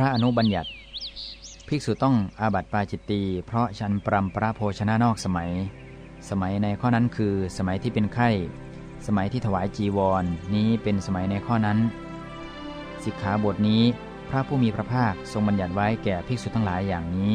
ระอนุบัญญัติ ภิกษุต้องอาบัติปาจิตตีเพราะฉันปรำประโภชนะนอกสมัย สมัยในข้อนั้นคือ สมัยที่เป็นไข้ สมัยที่ถวายจีวรนนี้เป็นสมัยในข้อนั้น สิกขาบทนี้พระผู้มีพระภาคทรงบัญญัติไว้แก่ภิกษุทั้งหลายอย่างนี้